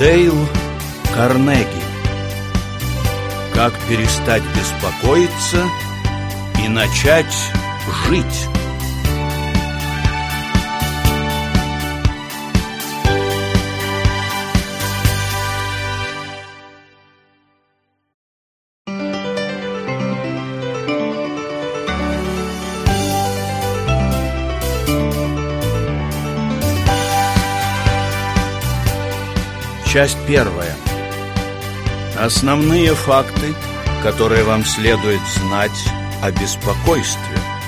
Дейл Карнеги. Как перестать беспокоиться и начать жить Часть первая. Основные факты, которые вам следует знать о беспокойстве –